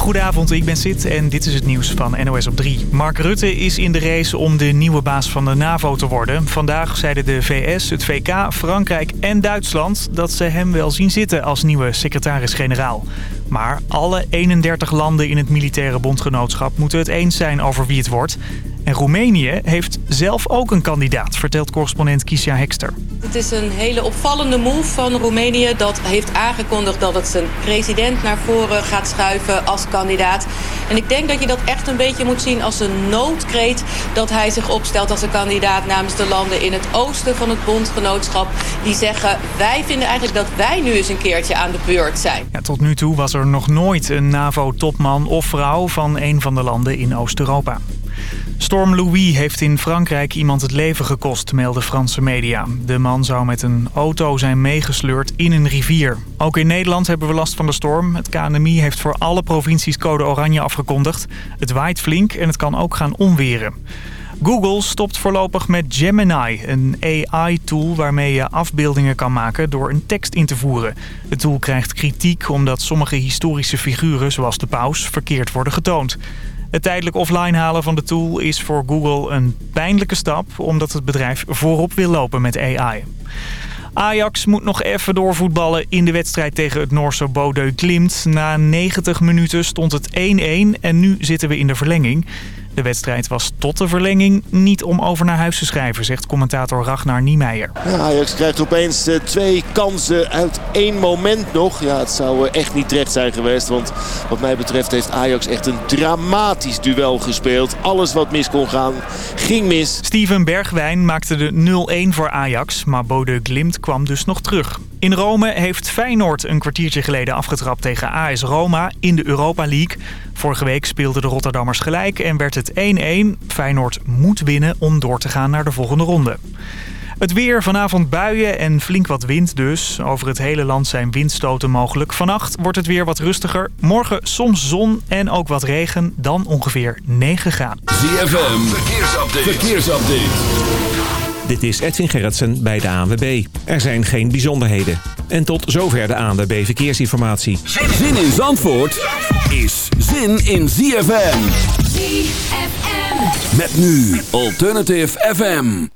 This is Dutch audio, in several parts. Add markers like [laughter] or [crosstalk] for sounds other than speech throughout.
Goedenavond, ik ben Sid en dit is het nieuws van NOS op 3. Mark Rutte is in de race om de nieuwe baas van de NAVO te worden. Vandaag zeiden de VS, het VK, Frankrijk en Duitsland... dat ze hem wel zien zitten als nieuwe secretaris-generaal. Maar alle 31 landen in het militaire bondgenootschap moeten het eens zijn over wie het wordt... En Roemenië heeft zelf ook een kandidaat, vertelt correspondent Kiesja Hekster. Het is een hele opvallende move van Roemenië. Dat heeft aangekondigd dat het zijn president naar voren gaat schuiven als kandidaat. En ik denk dat je dat echt een beetje moet zien als een noodkreet... dat hij zich opstelt als een kandidaat namens de landen in het oosten van het bondgenootschap. Die zeggen, wij vinden eigenlijk dat wij nu eens een keertje aan de beurt zijn. Ja, tot nu toe was er nog nooit een NAVO-topman of vrouw van een van de landen in Oost-Europa. Storm Louis heeft in Frankrijk iemand het leven gekost, melden Franse media. De man zou met een auto zijn meegesleurd in een rivier. Ook in Nederland hebben we last van de storm. Het KNMI heeft voor alle provincies code oranje afgekondigd. Het waait flink en het kan ook gaan onweren. Google stopt voorlopig met Gemini, een AI-tool waarmee je afbeeldingen kan maken door een tekst in te voeren. De tool krijgt kritiek omdat sommige historische figuren, zoals de paus, verkeerd worden getoond. Het tijdelijk offline halen van de tool is voor Google een pijnlijke stap... omdat het bedrijf voorop wil lopen met AI. Ajax moet nog even doorvoetballen in de wedstrijd tegen het Noorse Bodø Glimt. Na 90 minuten stond het 1-1 en nu zitten we in de verlenging. De wedstrijd was tot de verlenging niet om over naar huis te schrijven, zegt commentator Ragnar Niemeyer. Ja, Ajax krijgt opeens uh, twee kansen uit één moment nog. Ja, het zou uh, echt niet terecht zijn geweest, want wat mij betreft heeft Ajax echt een dramatisch duel gespeeld. Alles wat mis kon gaan, ging mis. Steven Bergwijn maakte de 0-1 voor Ajax, maar Bodø Glimt kwam dus nog terug. In Rome heeft Feyenoord een kwartiertje geleden afgetrapt tegen AS Roma in de Europa League. Vorige week speelden de Rotterdammers gelijk en werd het 1-1. Feyenoord moet winnen om door te gaan naar de volgende ronde. Het weer, vanavond buien en flink wat wind dus. Over het hele land zijn windstoten mogelijk. Vannacht wordt het weer wat rustiger. Morgen soms zon en ook wat regen. Dan ongeveer 9 graden. ZFM, verkeersupdate. verkeersupdate. Dit is Edwin Gerritsen bij de ANWB. Er zijn geen bijzonderheden. En tot zover de ANWB Verkeersinformatie. Zin in Zandvoort is zin in ZFM. ZFM. Met nu Alternative FM.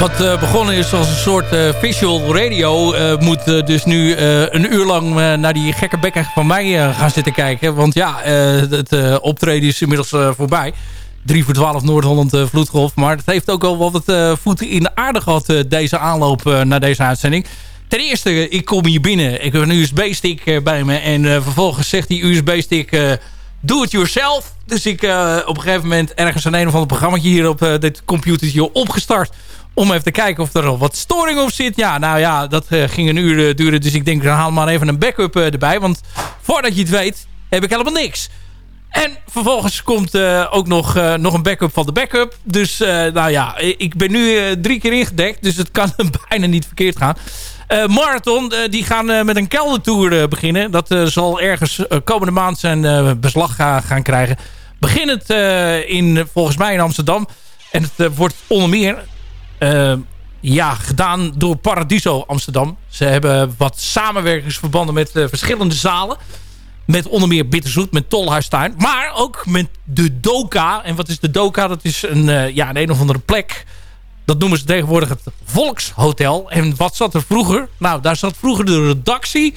Wat begonnen is als een soort visual radio... moet dus nu een uur lang naar die gekke bekken van mij gaan zitten kijken. Want ja, het optreden is inmiddels voorbij. 3 voor 12 Noord-Holland vloedgolf. Maar het heeft ook al wat voeten in de aarde gehad... deze aanloop naar deze uitzending. Ten eerste, ik kom hier binnen. Ik heb een USB-stick bij me. En vervolgens zegt die USB-stick do it yourself. Dus ik uh, op een gegeven moment ergens een een of ander programma hier op dit computertje opgestart. Om even te kijken of er al wat storing op zit. Ja, nou ja, dat uh, ging een uur duren. Dus ik denk, dan haal maar even een backup erbij. Want voordat je het weet, heb ik helemaal niks. En vervolgens komt ook nog, nog een backup van de backup. Dus nou ja, ik ben nu drie keer ingedekt. Dus het kan [laughs] bijna niet verkeerd gaan. Marathon, die gaan met een keldertour beginnen. Dat zal ergens komende maand zijn beslag gaan krijgen. Beginnend in, volgens mij in Amsterdam. En het wordt onder meer ja, gedaan door Paradiso Amsterdam. Ze hebben wat samenwerkingsverbanden met verschillende zalen. Met onder meer Bitterzoet, met Tolhuistuin. Maar ook met de Doka. En wat is de Doka? Dat is een, ja, een, een of andere plek dat noemen ze tegenwoordig het Volkshotel. En wat zat er vroeger? Nou, daar zat vroeger de redactie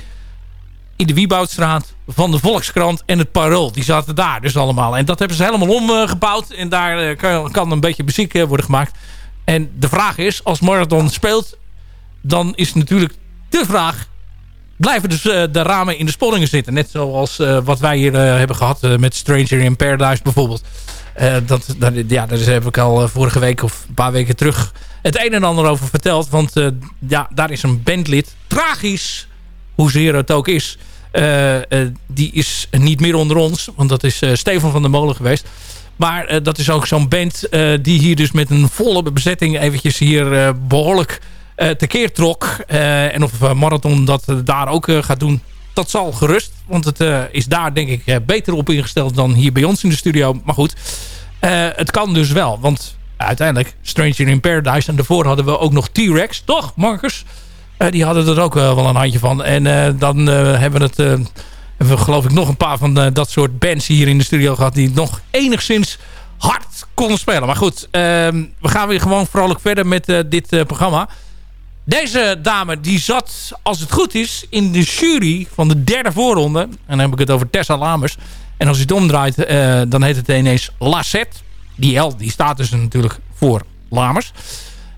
in de Wieboudstraat van de Volkskrant en het Parool. Die zaten daar dus allemaal. En dat hebben ze helemaal omgebouwd. En daar eh, kan, een beetje muziek eh, worden gemaakt. En de vraag is, als Marathon speelt... dan is natuurlijk de vraag... blijven dus eh, de ramen in de sponningen zitten? Net zoals wat wij hier hebben gehad met Stranger in Paradise bijvoorbeeld. Dat, dat, ja, daar heb ik al eh, vorige week of een paar weken terug het een en ander over verteld. Want ja, daar is een bandlid, tragisch, hoezeer het ook is... Die is niet meer onder ons, want dat is Stefan van der Molen geweest. Maar dat is ook zo'n band die hier dus met een volle bezetting eventjes hier behoorlijk tekeer trok. en of Marathon dat daar ook gaat doen, dat zal gerust. Want het is daar denk ik beter op ingesteld dan hier bij ons in de studio. Maar goed, het kan dus wel. Want uiteindelijk Stranger in Paradise. En daarvoor hadden we ook nog T-Rex. Toch, Marcus? die hadden er ook wel een handje van. En dan hebben we het... hebben we geloof ik nog een paar van dat soort bands hier in de studio gehad. Die nog enigszins hard konden spelen. Maar goed, ehm, we gaan weer gewoon vrolijk verder met dit programma. Deze dame die zat, als het goed is, in de jury van de derde voorronde. En dan heb ik het over Tessa Lamers. En als je het omdraait, dan heet het ineens Lassette. Die L die staat dus natuurlijk voor Lamers.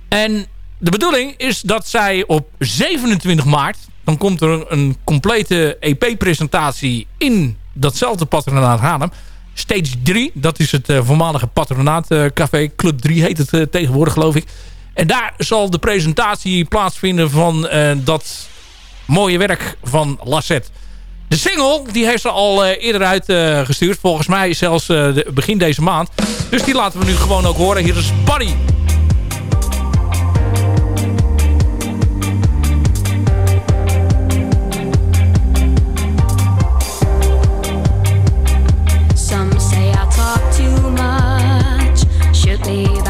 En de bedoeling is dat zij op 27 maart... dan komt er een complete EP-presentatie in datzelfde patronaat Haarlem. Stage 3, dat is het uh, voormalige patronaatcafé. Club 3 heet het uh, tegenwoordig, geloof ik. En daar zal de presentatie plaatsvinden van dat mooie werk van Lassette. De single die heeft ze al eerder uitgestuurd. Volgens mij zelfs begin deze maand. Dus die laten we nu gewoon ook horen. Hier is Buddy. sleep.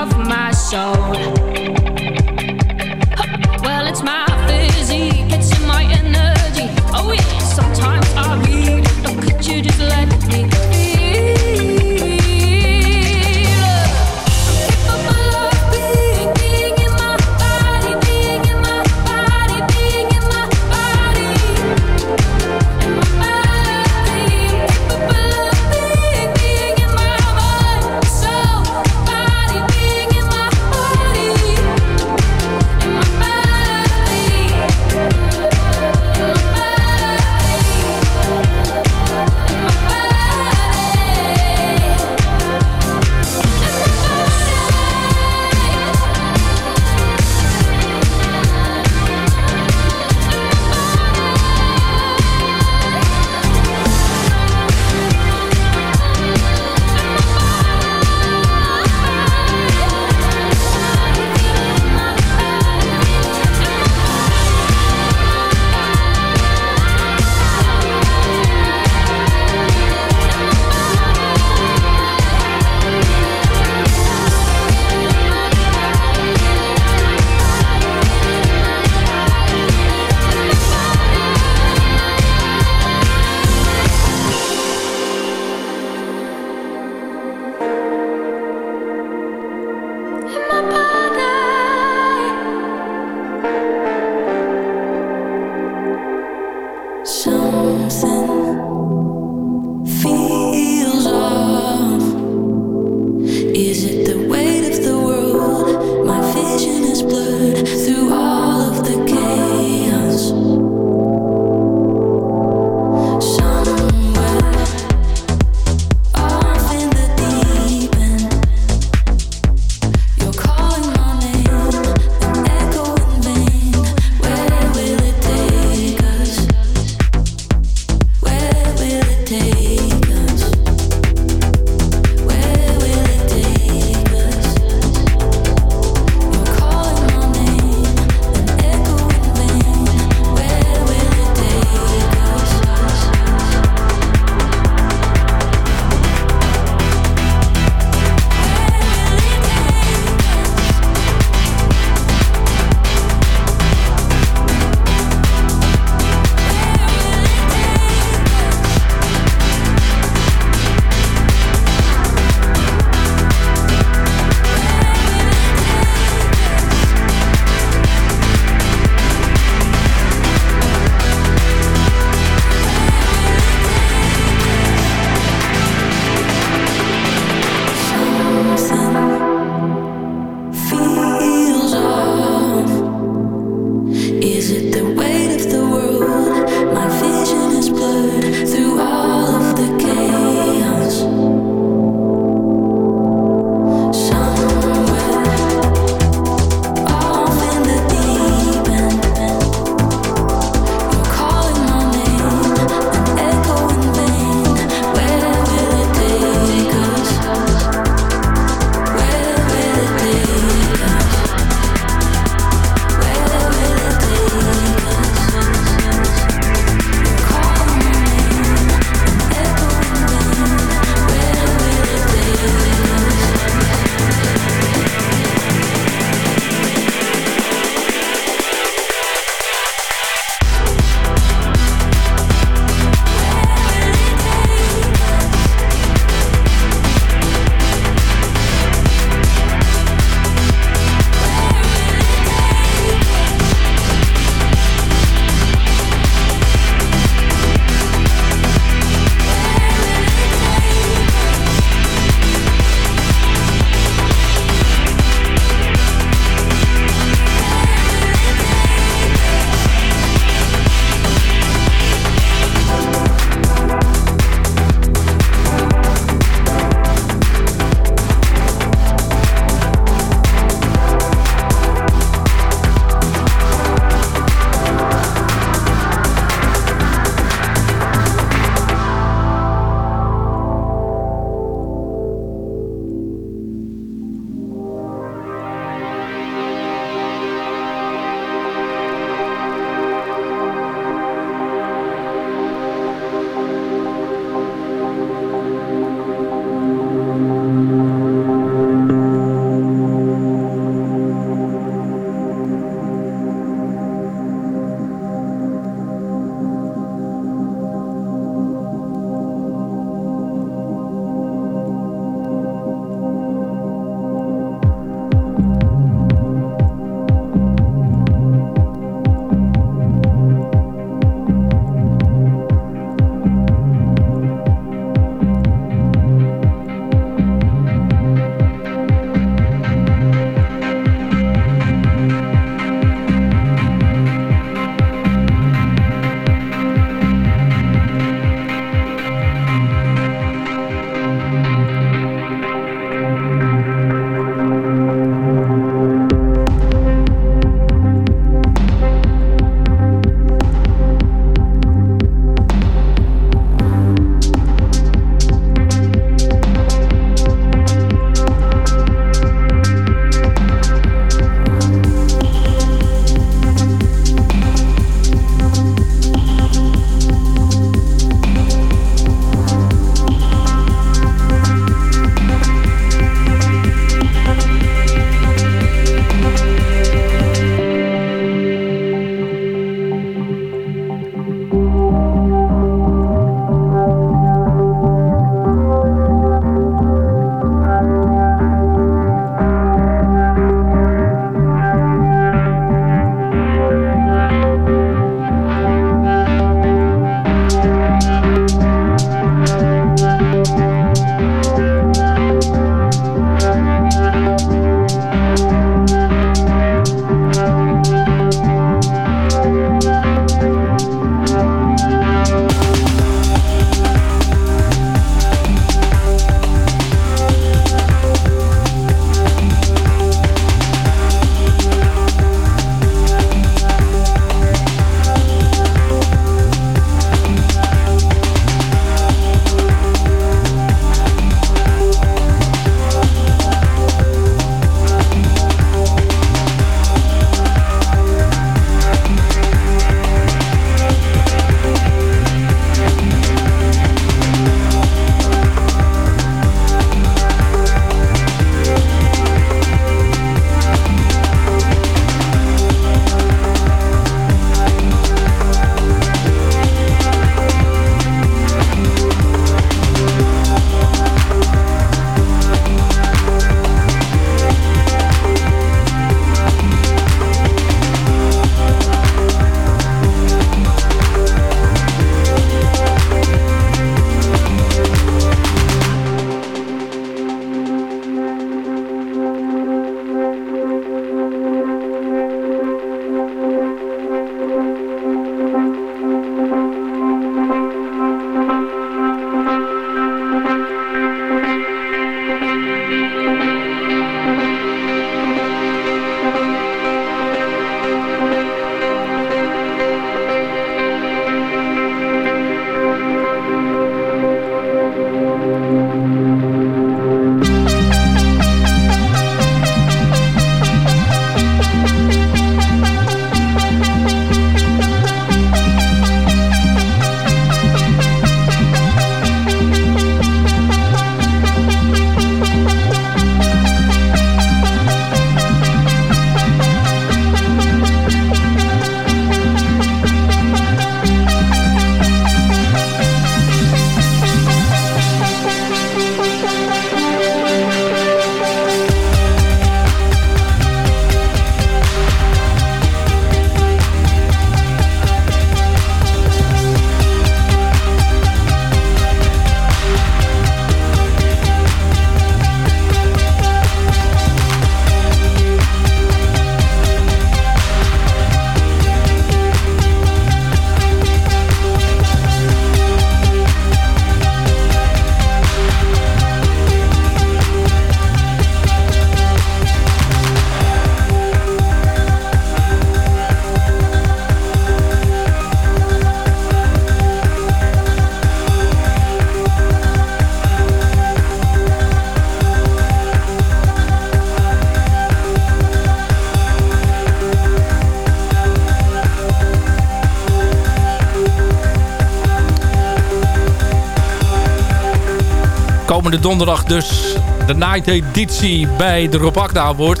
Donderdag dus de night editie bij de Rob Akda Award.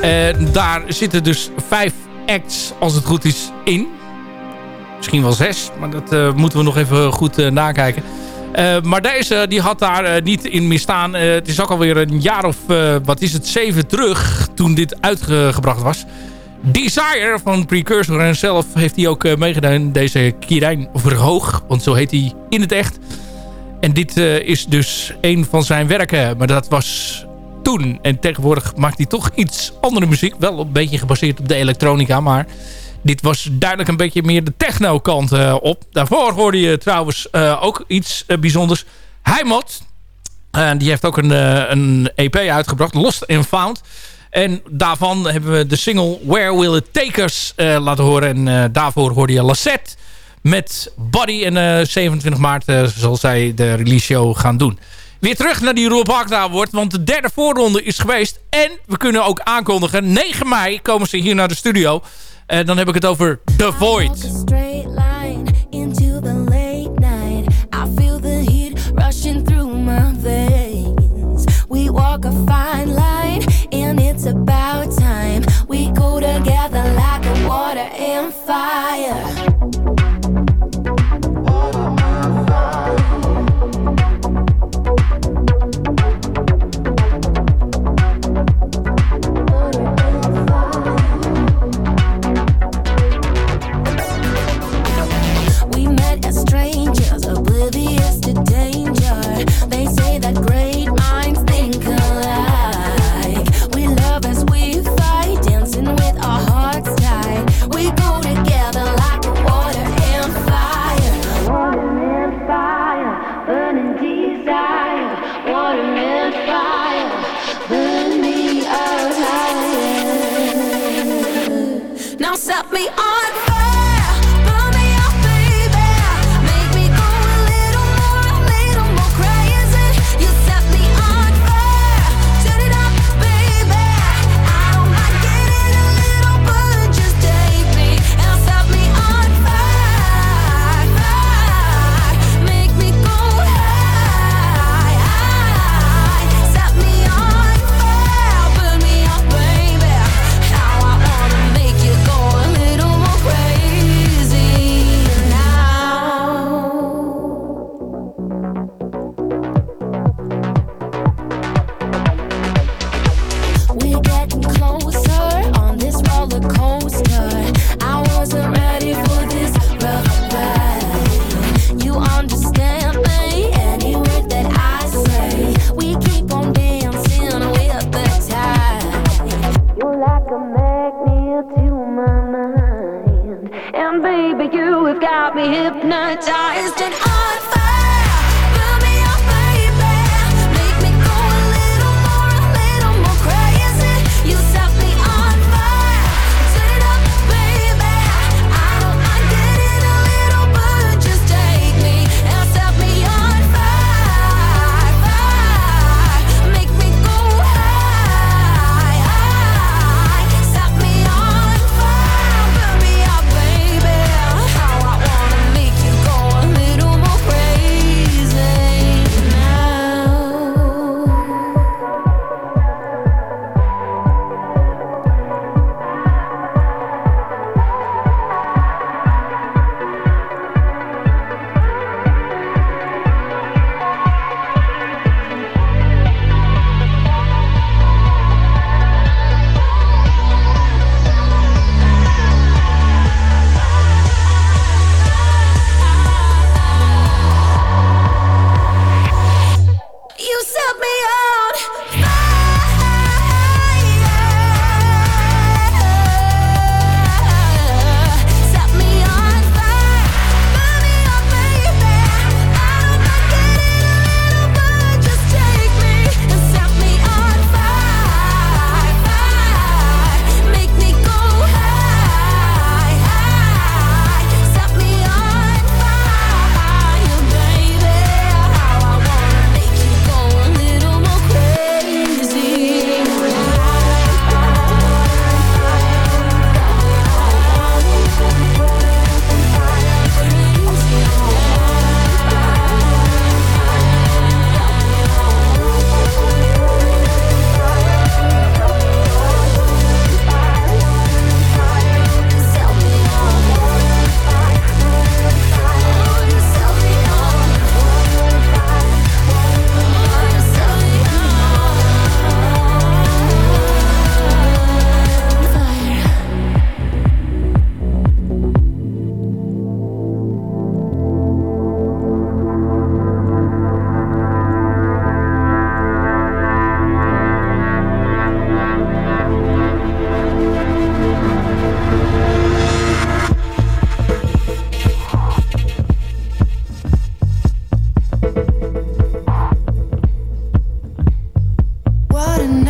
En daar zitten dus vijf acts, als het goed is, in. Misschien wel zes, maar dat moeten we nog even goed nakijken. maar deze die had daar niet in meer staan. het is ook alweer een jaar of, wat is het, zeven terug toen dit uitgebracht was. Desire van Precursor en zelf heeft hij ook meegedaan. Deze Kirijn Verhoog, want zo heet hij in het echt. En dit uh, is dus een van zijn werken. Maar dat was toen. En tegenwoordig maakt hij toch iets andere muziek. Wel een beetje gebaseerd op de elektronica. Maar dit was duidelijk een beetje meer de techno kant uh, op. Daarvoor hoorde je trouwens uh, ook iets bijzonders. Heimat. die heeft ook een, een EP uitgebracht. Lost and Found. En daarvan hebben we de single Where Will It Take Us laten horen. En daarvoor hoorde je Lassette met Buddy. En uh, 27 maart uh, zal zij de release show gaan doen. Weer terug naar die Rob Agda wordt, want de derde voorronde is geweest. En we kunnen ook aankondigen, 9 mei komen ze hier naar de studio. En uh, dan heb ik het over The Void. Walk a fine line and it's about time We go together like water and fire We met as strangers oblivious to today we are starting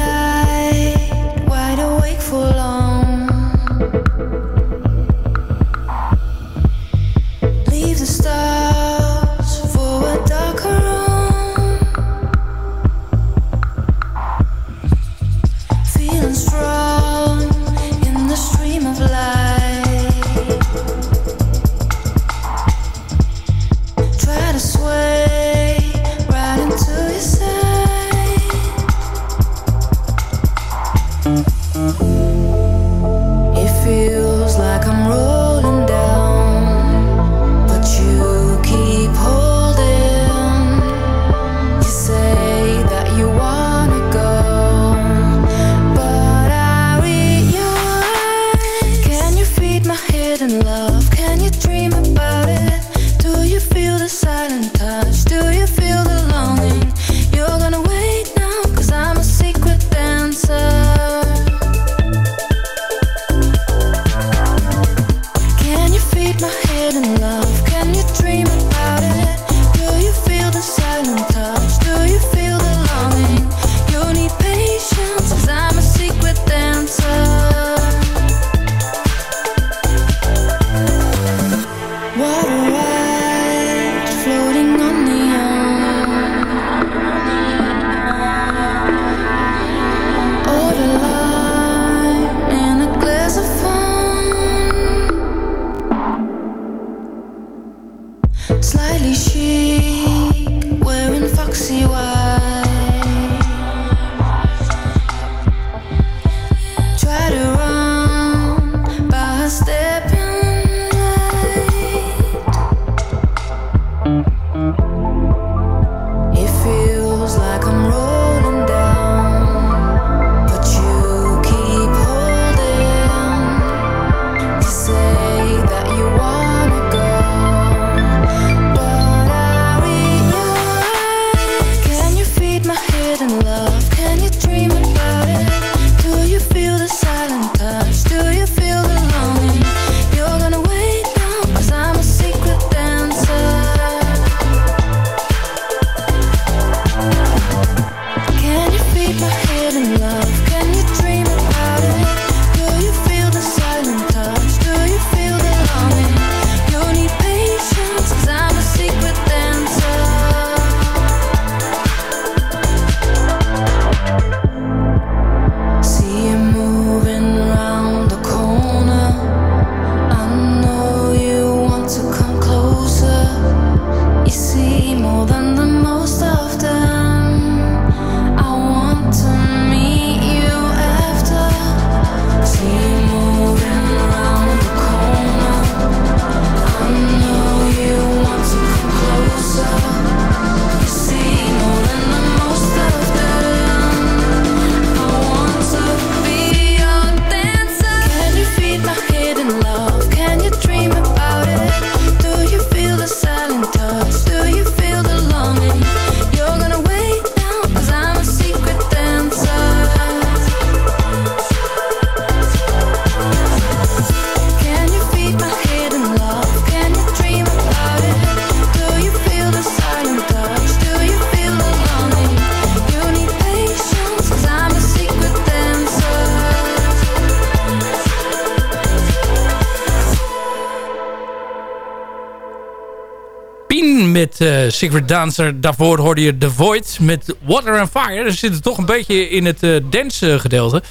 met uh, Secret Dancer. Daarvoor hoorde je The Void met Water and Fire. Dus zit toch een beetje in het uh, dance gedeelte.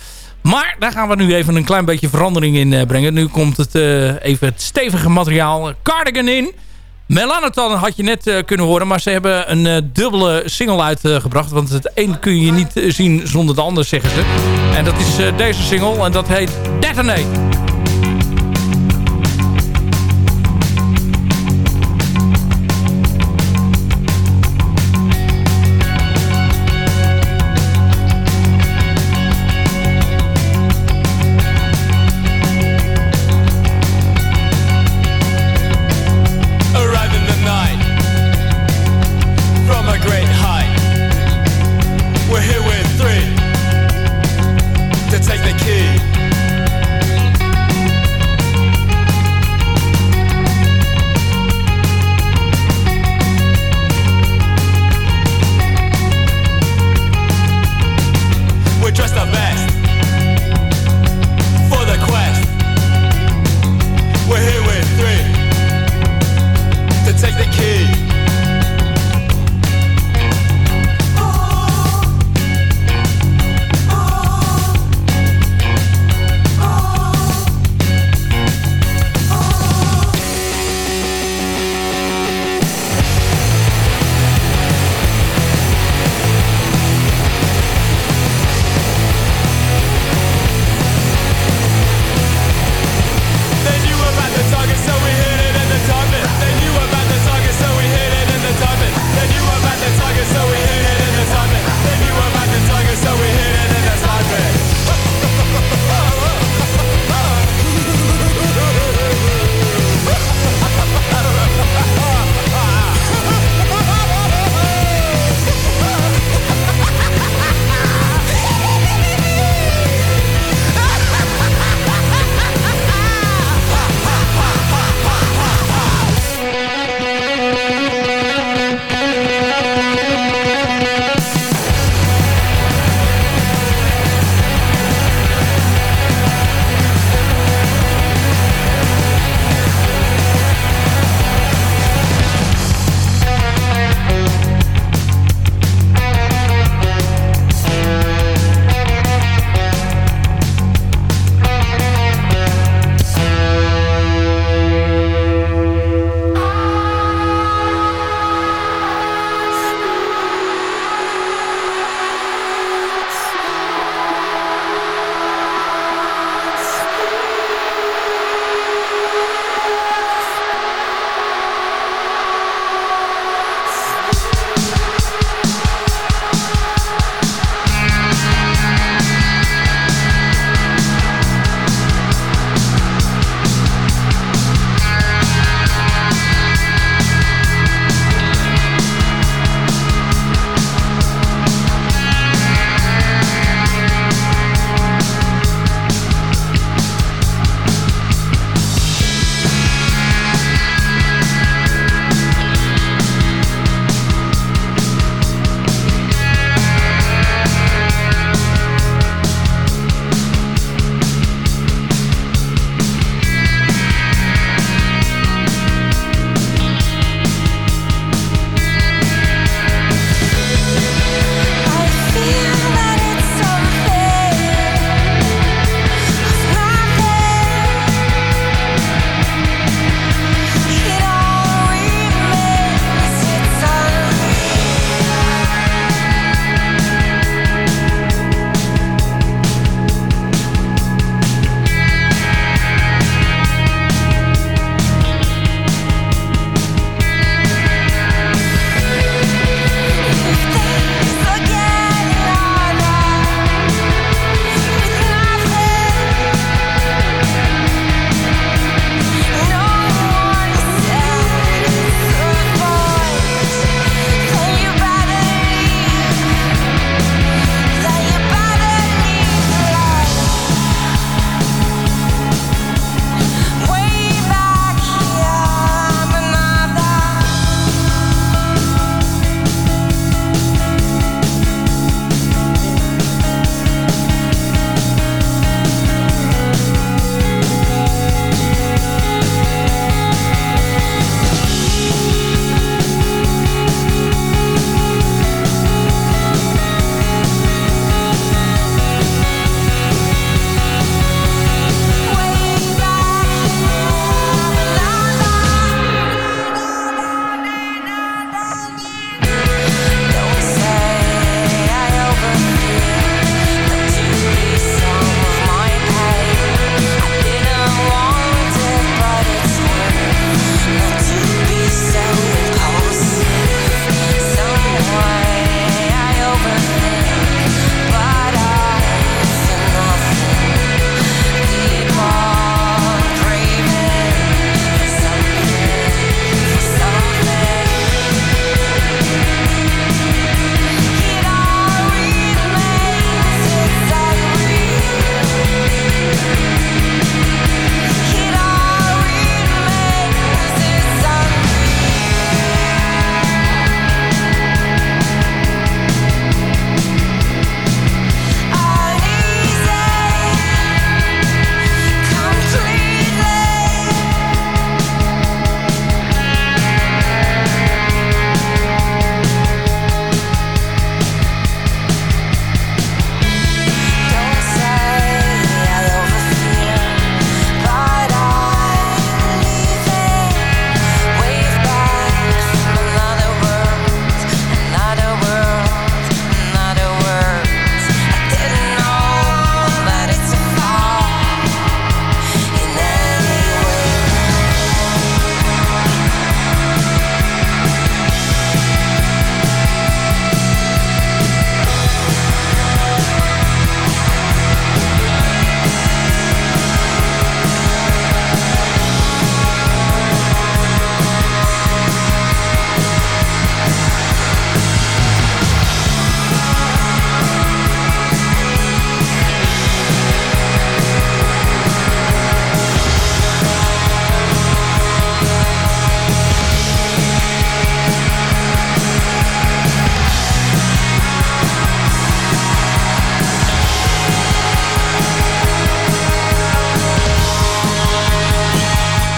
Maar daar gaan we nu even een klein beetje verandering in brengen. Nu komt het even het stevige materiaal Cardigan in. Melanotan had je net kunnen horen. Maar ze hebben een dubbele single uitgebracht. want het een kun je niet zien zonder de ander, zeggen ze. En dat is deze single. En dat heet Detonate.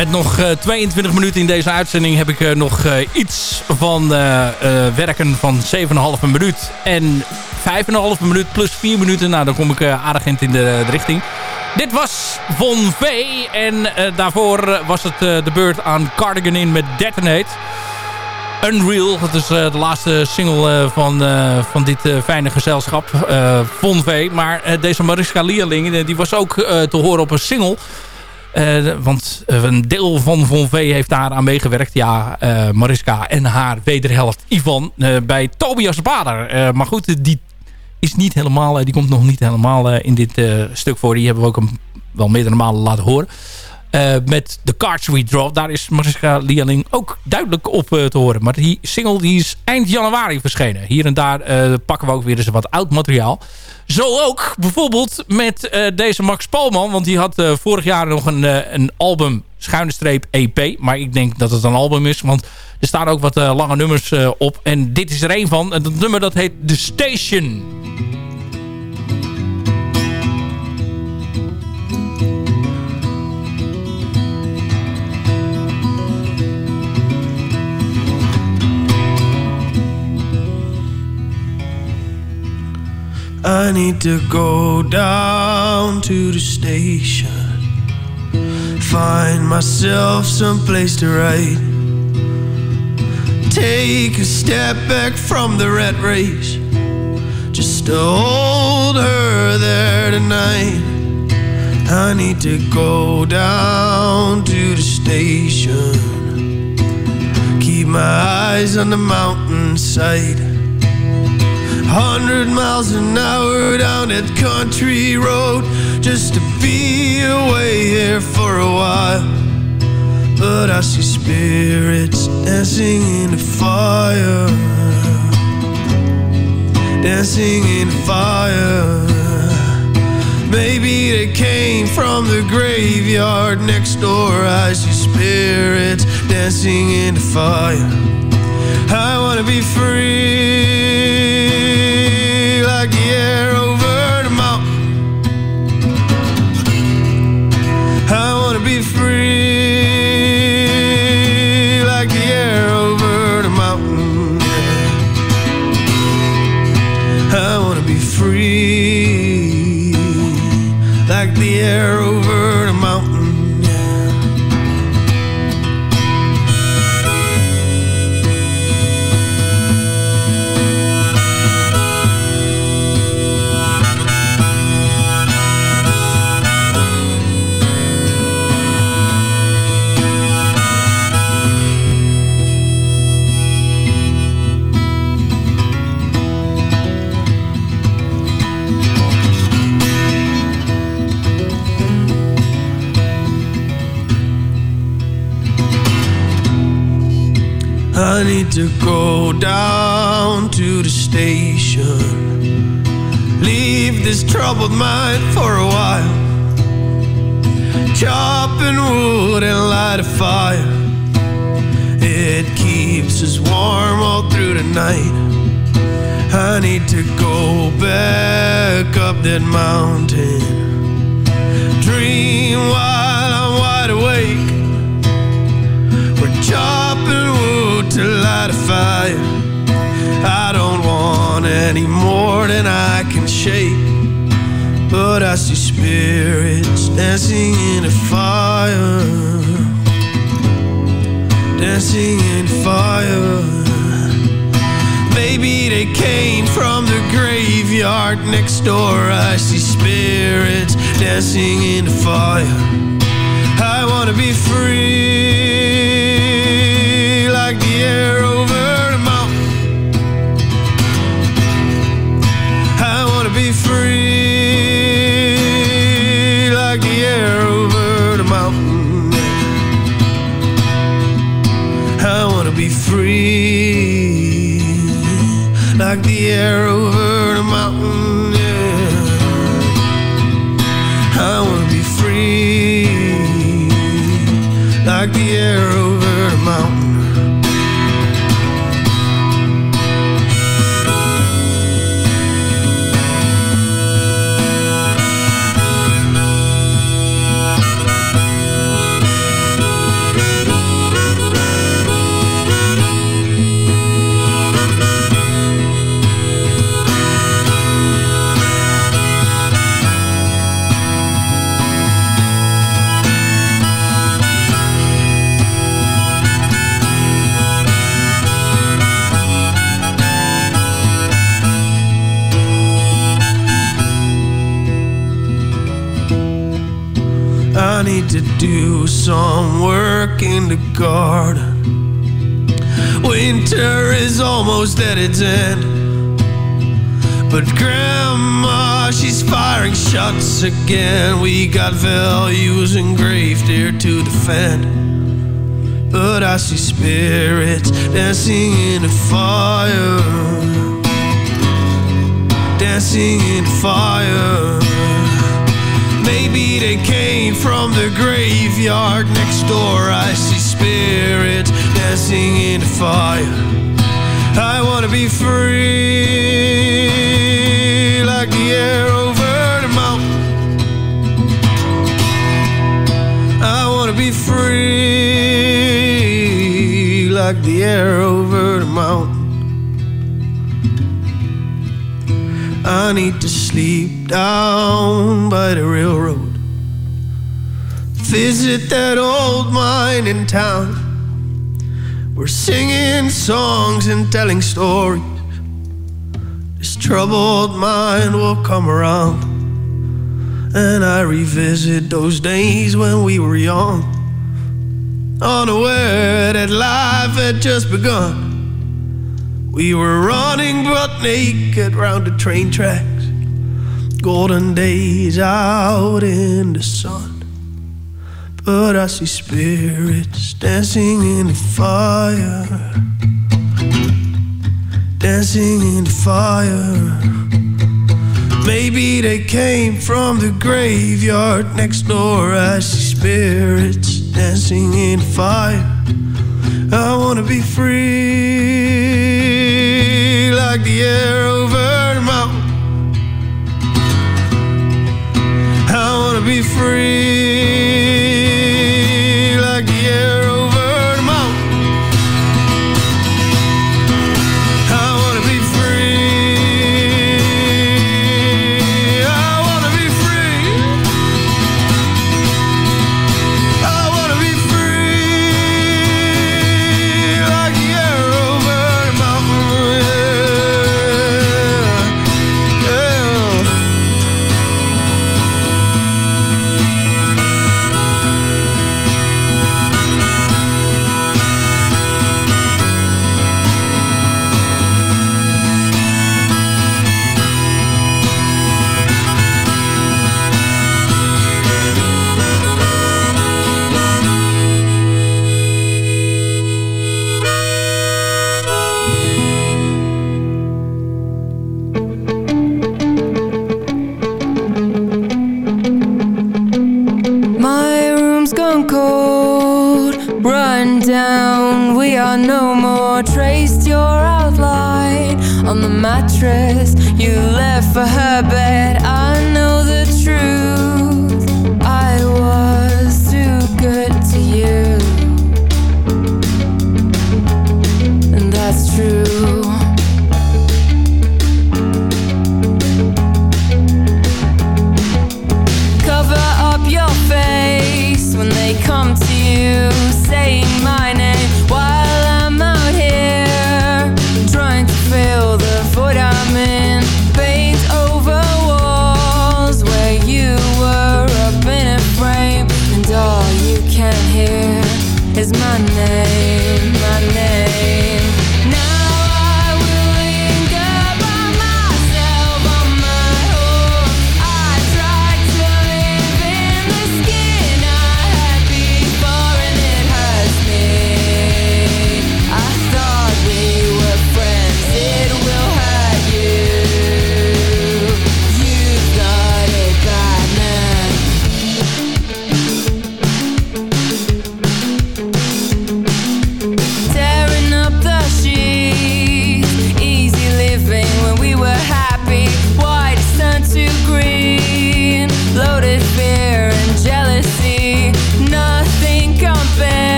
Met nog 22 minuten in deze uitzending heb ik nog iets van werken van 7,5 minuut en 5,5 minuut plus 4 minuten. Nou, dan kom ik aardig in de, de richting. Dit was Von V. En daarvoor was het de beurt aan Cardigan in met Detonate. Unreal. Dat is de laatste single van, van dit fijne gezelschap. Von V. Maar deze Mariska Lierling die was ook te horen op een single. Want een deel van Von V heeft daar aan meegewerkt. Ja, Mariska en haar wederhelft Ivan bij Tobias Bader. maar goed, die is niet helemaal, die komt nog niet helemaal in dit stuk voor. Die hebben we ook wel meerdere malen laten horen. Met The Cards We Draw. Daar is Mariska Lialing ook duidelijk op te horen. Maar die single die is eind januari verschenen. Hier en daar pakken we ook weer eens wat oud materiaal. Zo ook bijvoorbeeld met deze Max Palman. Want die had vorig jaar nog een, een album schuine streep EP. Maar ik denk dat het een album is. Want er staan ook wat lange nummers op. En dit is er een van. En dat nummer dat heet The Station. I need to go down to the station. Find myself someplace to write. Take a step back from the rat race. Just to hold her there tonight. I need to go down to the station. Keep my eyes on the mountainside. Hundred miles an hour down that country road just to be away here for a while. But I see spirits dancing in the fire, dancing in the fire. Maybe they came from the graveyard next door. I see spirits dancing in the fire. I wanna be free like to go down to the station. Leave this troubled mind for a while. Chopping wood and light a fire. It keeps us warm all through the night. I need to go back up that mountain. Dream while I'm wide awake. We're chopping wood to light a fire. I don't want any more than I can shake. But I see spirits dancing in the fire. Dancing in the fire. Maybe they came from the graveyard next door. I see spirits dancing in the fire. I wanna be free like the air over the mountain. Yeah. I wanna be free like the air some work in the garden. Winter is almost at its end. But Grandma, she's firing shots again. We got values engraved here to defend. But I see spirits dancing in the fire. Dancing in the fire. Maybe they came from the graveyard next door. I see spirits dancing in the fire. I wanna be free like the air over the mountain. I wanna be free like the air over the mountain. I need to sleep down by the railroad. Visit that old mine in town. We're singing songs and telling stories. This troubled mind will come around. And I revisit those days when we were young. Unaware that life had just begun. We were running butt naked round the train tracks. Golden days out in the sun. But I see spirits dancing in the fire. Dancing in the fire. Maybe they came from the graveyard next door. I see spirits dancing in the fire. I wanna be free like the air over the mountain. Be free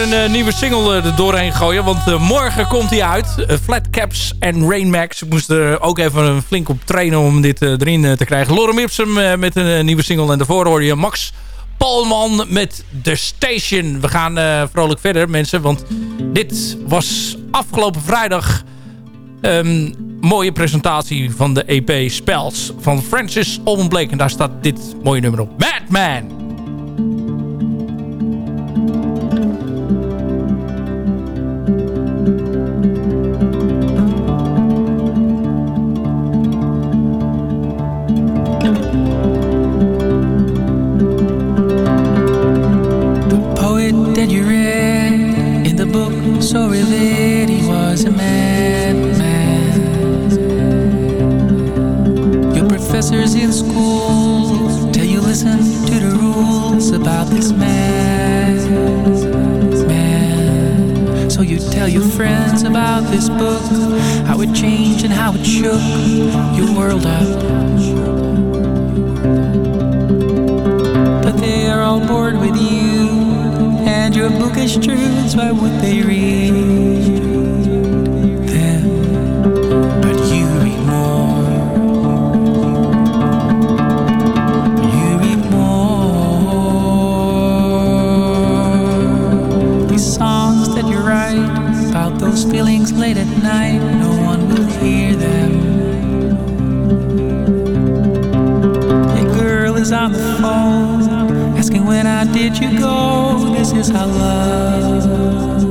een eh, nieuwe single eh, er doorheen gooien. Want eh, morgen komt hij uit. Flatcaps en Rainmax. Ik moest er ook even flink op trainen om dit erin te krijgen. Lorem Ipsum met een nieuwe single. En daarvoor hoor je Max Palman met The Station. We gaan vrolijk verder mensen. Want dit was afgelopen vrijdag... een mooie presentatie van de EP Spells van Francis Blake. En daar staat dit mooie nummer op. Madman! The book so he was a madman. Your professors in school tell you listen to the rules about this man. So you tell your friends about this book, how it changed and how it shook your world up. But they are all bored with you and your book is true, so why would they read them? But you read more. You read more. These songs that you write about those feelings late at night, no one will hear them. A girl is on the phone asking when I did you go. This is how love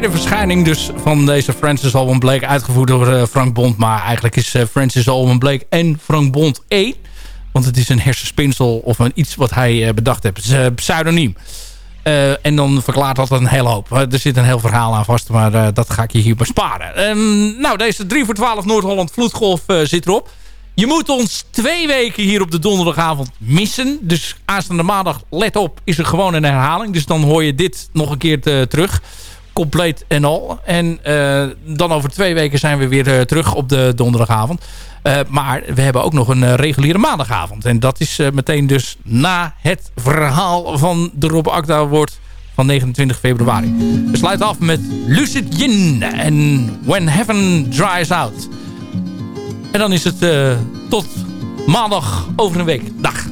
tweede verschijning dus van deze Francis Alban Blake... uitgevoerd door eh, Frank Bond. Maar eigenlijk is eh, Francis Alban Blake en Frank Bond één. Want het is een hersenspinsel of een iets wat hij eh, bedacht heeft. Het pseudoniem. En dan verklaart dat een hele hoop. Er zit een heel verhaal aan vast, maar dat ga ik je hier besparen. Ehm, nou, deze 3 voor 12 Noord-Holland Vloedgolf zit erop. Je moet ons twee weken hier op de donderdagavond missen. Dus aanstaande maandag, let op, is er gewoon een herhaling. Dus dan hoor je dit nog een keer te- terug. Compleet en al. En eh, dan over twee weken zijn we weer eh, terug op de donderdagavond. Eh, maar we hebben ook nog een reguliere maandagavond. En dat is meteen dus na het verhaal van de Rob Akda Award van 29 februari. We sluiten af met Lucid Yin en When Heaven Dries Out. En dan is het tot maandag over een week. Dag.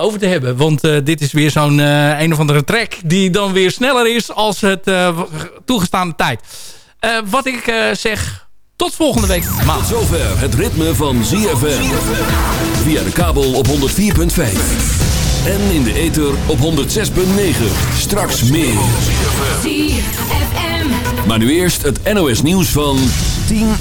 Nog 10 seconden over te hebben. Want eh, dit is weer zo'n eh, een of andere track die dan weer sneller is als het eh, toegestaande tijd. Eh, wat ik eh, zeg, tot volgende week maand. Tot zover het ritme van ZFM. Via de kabel op 104.5. En in de ether op 106.9. Straks meer. Maar nu eerst het NOS nieuws van 10 uur.